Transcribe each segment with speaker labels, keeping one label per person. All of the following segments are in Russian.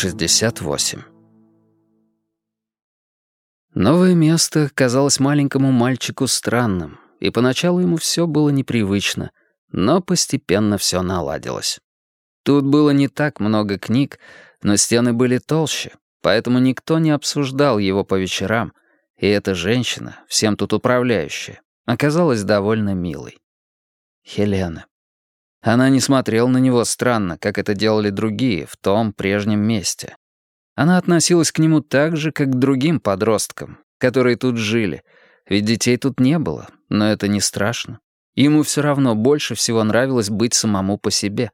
Speaker 1: 68. Новое место казалось маленькому мальчику странным, и поначалу ему все было непривычно, но постепенно все наладилось. Тут было не так много книг, но стены были толще, поэтому никто не обсуждал его по вечерам, и эта женщина, всем тут управляющая, оказалась довольно милой. Хелена. Она не смотрела на него странно, как это делали другие в том прежнем месте. Она относилась к нему так же, как к другим подросткам, которые тут жили, ведь детей тут не было, но это не страшно. Ему все равно больше всего нравилось быть самому по себе.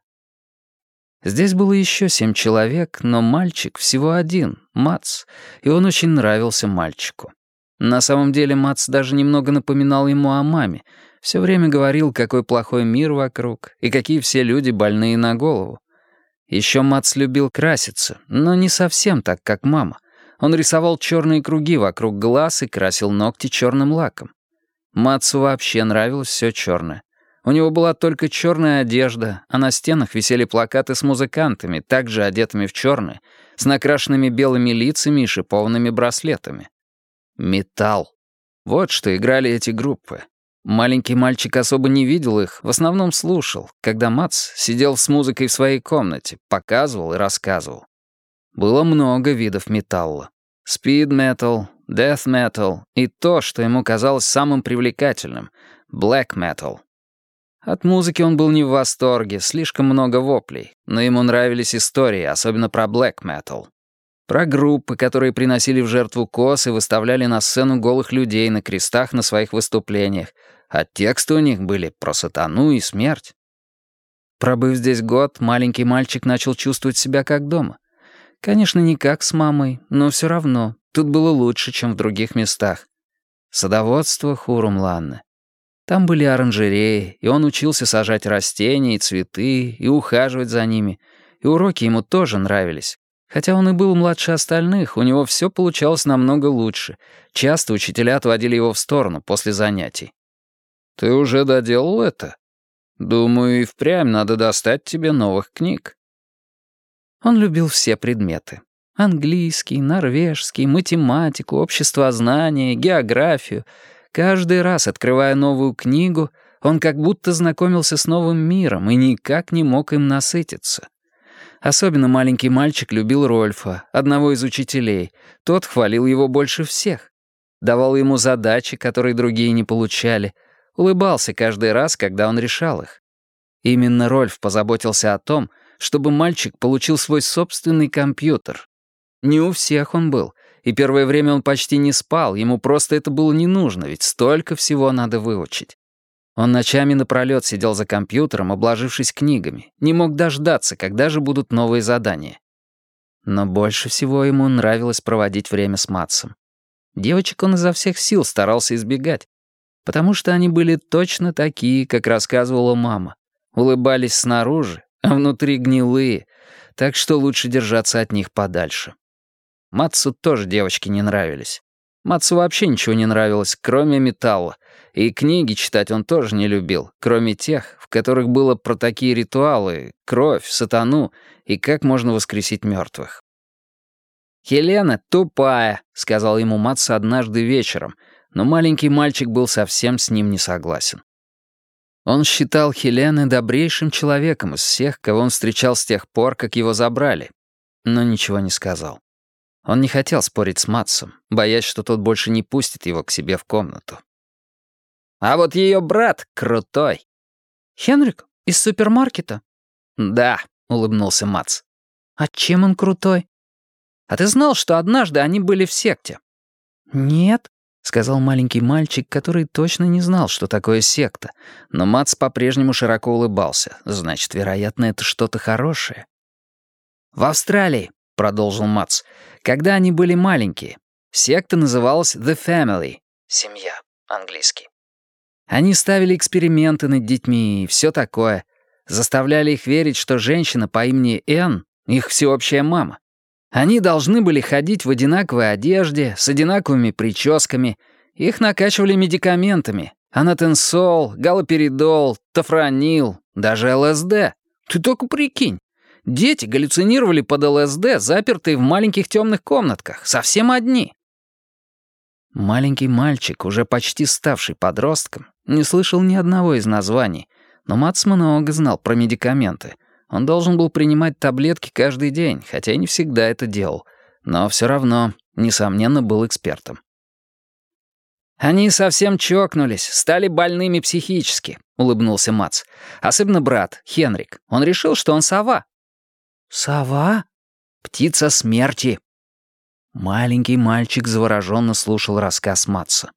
Speaker 1: Здесь было еще семь человек, но мальчик всего один, Мац, и он очень нравился мальчику. На самом деле Мац даже немного напоминал ему о маме, все время говорил, какой плохой мир вокруг и какие все люди больные на голову. Еще Мац любил краситься, но не совсем так, как мама. Он рисовал черные круги вокруг глаз и красил ногти черным лаком. Мацу вообще нравилось все черное. У него была только черная одежда, а на стенах висели плакаты с музыкантами, также одетыми в черное, с накрашенными белыми лицами и шипованными браслетами. Металл. Вот что играли эти группы. Маленький мальчик особо не видел их, в основном слушал, когда Мац сидел с музыкой в своей комнате, показывал и рассказывал. Было много видов металла. Speed metal, death metal и то, что ему казалось самым привлекательным — black metal. От музыки он был не в восторге, слишком много воплей, но ему нравились истории, особенно про black metal. Про группы, которые приносили в жертву коз и выставляли на сцену голых людей на крестах на своих выступлениях, а тексты у них были про сатану и смерть. Пробыв здесь год, маленький мальчик начал чувствовать себя как дома. Конечно, не как с мамой, но все равно, тут было лучше, чем в других местах. Садоводство Хурумланны. Там были оранжереи, и он учился сажать растения и цветы, и ухаживать за ними, и уроки ему тоже нравились. Хотя он и был младше остальных, у него все получалось намного лучше. Часто учителя отводили его в сторону после занятий. Ты уже доделал это? Думаю, и впрямь надо достать тебе новых книг. Он любил все предметы. Английский, норвежский, математику, обществознание, географию. Каждый раз, открывая новую книгу, он как будто знакомился с новым миром и никак не мог им насытиться. Особенно маленький мальчик любил Рольфа, одного из учителей. Тот хвалил его больше всех. Давал ему задачи, которые другие не получали — улыбался каждый раз, когда он решал их. Именно Рольф позаботился о том, чтобы мальчик получил свой собственный компьютер. Не у всех он был, и первое время он почти не спал, ему просто это было не нужно, ведь столько всего надо выучить. Он ночами напролёт сидел за компьютером, обложившись книгами, не мог дождаться, когда же будут новые задания. Но больше всего ему нравилось проводить время с Матсом. Девочек он изо всех сил старался избегать, потому что они были точно такие, как рассказывала мама. Улыбались снаружи, а внутри гнилые, так что лучше держаться от них подальше. Матсу тоже девочки не нравились. Матсу вообще ничего не нравилось, кроме металла, и книги читать он тоже не любил, кроме тех, в которых было про такие ритуалы, кровь, сатану и как можно воскресить мертвых. «Хелена тупая», — сказал ему Матс однажды вечером, но маленький мальчик был совсем с ним не согласен. Он считал Хелены добрейшим человеком из всех, кого он встречал с тех пор, как его забрали, но ничего не сказал. Он не хотел спорить с Матсом, боясь, что тот больше не пустит его к себе в комнату. «А вот ее брат крутой».
Speaker 2: «Хенрик? Из супермаркета?»
Speaker 1: «Да», — улыбнулся Матс.
Speaker 2: «А чем он крутой?»
Speaker 1: «А ты знал, что однажды они были в секте?»
Speaker 2: «Нет», —
Speaker 1: сказал маленький мальчик, который точно не знал, что такое секта. Но Мац по-прежнему широко улыбался. Значит, вероятно, это что-то хорошее. «В Австралии», — продолжил Мац, — «когда они были маленькие. Секта называлась The Family. Семья, английский. Они ставили эксперименты над детьми и все такое. Заставляли их верить, что женщина по имени Энн — их всеобщая мама. Они должны были ходить в одинаковой одежде, с одинаковыми прическами. Их накачивали медикаментами. Анатенсол, галоперидол, тофранил, даже ЛСД. Ты только прикинь. Дети галлюцинировали под ЛСД, запертые в маленьких темных комнатках, совсем одни. Маленький мальчик, уже почти ставший подростком, не слышал ни одного из названий, но Матс много знал про медикаменты. Он должен был принимать таблетки каждый день, хотя и не всегда это делал, но все равно, несомненно, был экспертом. «Они совсем чокнулись, стали больными психически», — улыбнулся Мац. «Особенно брат, Хенрик. Он решил, что он сова».
Speaker 2: «Сова?»
Speaker 1: «Птица смерти». Маленький мальчик завороженно слушал рассказ Матса.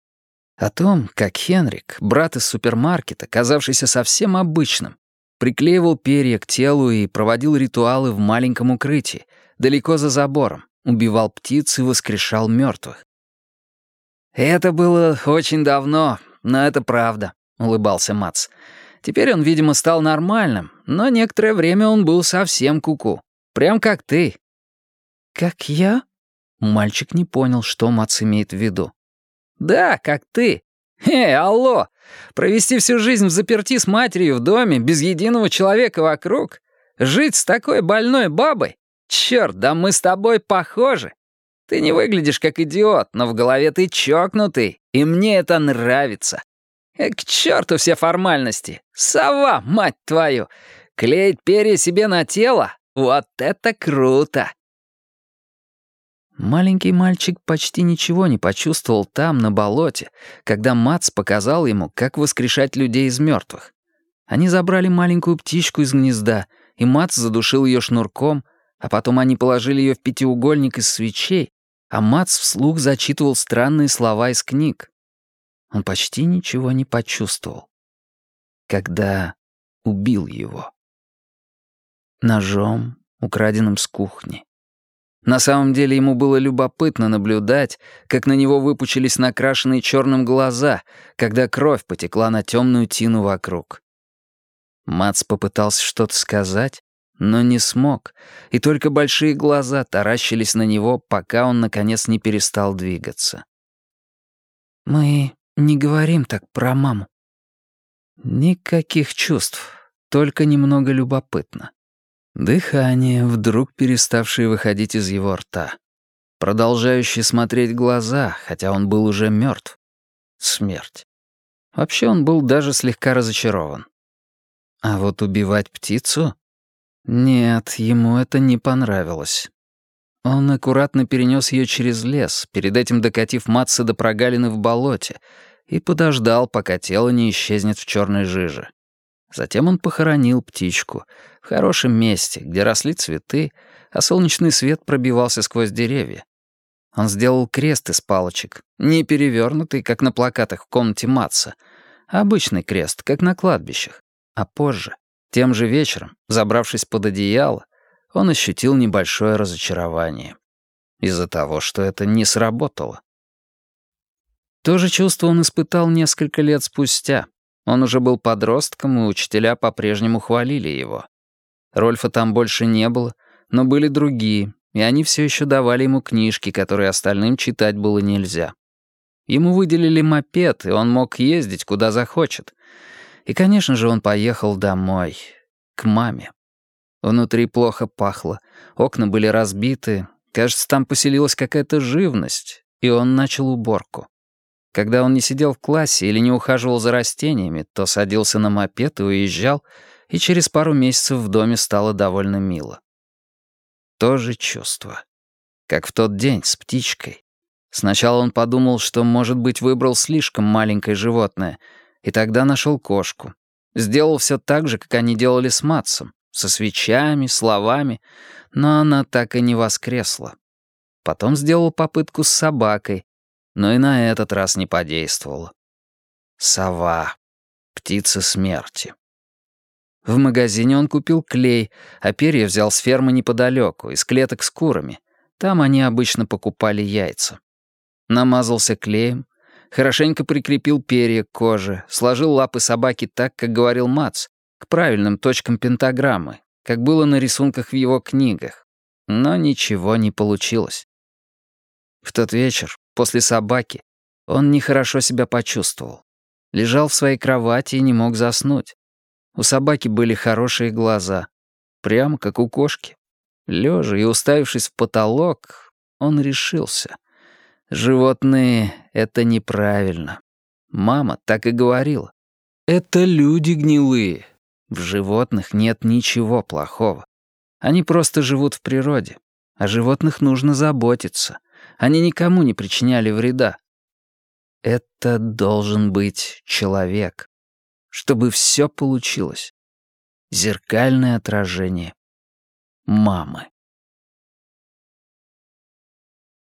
Speaker 1: О том, как Хенрик, брат из супермаркета, казавшийся совсем обычным, приклеивал перья к телу и проводил ритуалы в маленьком укрытии, далеко за забором, убивал птиц и воскрешал мертвых. «Это было очень давно, но это правда», — улыбался Мац. «Теперь он, видимо, стал нормальным, но некоторое время он был совсем куку. -ку. Прям как ты».
Speaker 2: «Как я?»
Speaker 1: Мальчик не понял, что Мац имеет в виду. «Да, как ты. Эй, алло! Провести всю жизнь в заперти с матерью в доме, без единого человека вокруг? Жить с такой больной бабой? Черт, да мы с тобой похожи. Ты не выглядишь как идиот, но в голове ты чокнутый, и мне это нравится. Э, к черту все формальности. Сова, мать твою! Клеить перья себе на тело? Вот это круто!» Маленький мальчик почти ничего не почувствовал там, на болоте, когда Мац показал ему, как воскрешать людей из мертвых. Они забрали маленькую птичку из гнезда, и Мац задушил ее шнурком, а потом они положили ее в пятиугольник из свечей, а Мац вслух зачитывал странные слова из книг. Он почти ничего не почувствовал. Когда убил его. Ножом, украденным с кухни. На самом деле ему было любопытно наблюдать, как на него выпучились накрашенные черным глаза, когда кровь потекла на темную тину вокруг. Мац попытался что-то сказать, но не смог, и только большие глаза таращились на него, пока он, наконец, не перестал двигаться.
Speaker 2: «Мы не говорим так про маму».
Speaker 1: Никаких чувств, только немного любопытно. Дыхание, вдруг переставшее выходить из его рта. Продолжающий смотреть глаза, хотя он был уже мертв. Смерть. Вообще он был даже слегка разочарован. А вот убивать птицу нет, ему это не понравилось. Он аккуратно перенес ее через лес, перед этим докатив Матса до прогалины в болоте, и подождал, пока тело не исчезнет в черной жиже. Затем он похоронил птичку в хорошем месте, где росли цветы, а солнечный свет пробивался сквозь деревья. Он сделал крест из палочек, не перевернутый, как на плакатах в комнате Матса, а обычный крест, как на кладбищах. А позже тем же вечером, забравшись под одеяло, он ощутил небольшое разочарование. Из-за того, что это не сработало. То же чувство он испытал несколько лет спустя. Он уже был подростком, и учителя по-прежнему хвалили его. Рольфа там больше не было, но были другие, и они все еще давали ему книжки, которые остальным читать было нельзя. Ему выделили мопед, и он мог ездить, куда захочет. И, конечно же, он поехал домой, к маме. Внутри плохо пахло, окна были разбиты, кажется, там поселилась какая-то живность, и он начал уборку. Когда он не сидел в классе или не ухаживал за растениями, то садился на мопед и уезжал, и через пару месяцев в доме стало довольно мило. То же чувство. Как в тот день с птичкой. Сначала он подумал, что, может быть, выбрал слишком маленькое животное — и тогда нашел кошку. Сделал все так же, как они делали с Матсом, со свечами, словами, но она так и не воскресла. Потом сделал попытку с собакой, но и на этот раз не подействовало. Сова. Птица смерти. В магазине он купил клей, а перья взял с фермы неподалеку, из клеток с курами. Там они обычно покупали яйца. Намазался клеем, хорошенько прикрепил перья к коже, сложил лапы собаки так, как говорил Мац, к правильным точкам пентаграммы, как было на рисунках в его книгах. Но ничего не получилось. В тот вечер, после собаки, он нехорошо себя почувствовал. Лежал в своей кровати и не мог заснуть. У собаки были хорошие глаза. прямо как у кошки. Лежа и уставившись в потолок, он решился. Животные — это неправильно. Мама так и говорила. Это люди гнилые. В животных нет ничего плохого. Они просто живут в природе. О животных нужно заботиться. Они никому не причиняли вреда. Это должен быть человек. Чтобы все получилось. Зеркальное отражение мамы.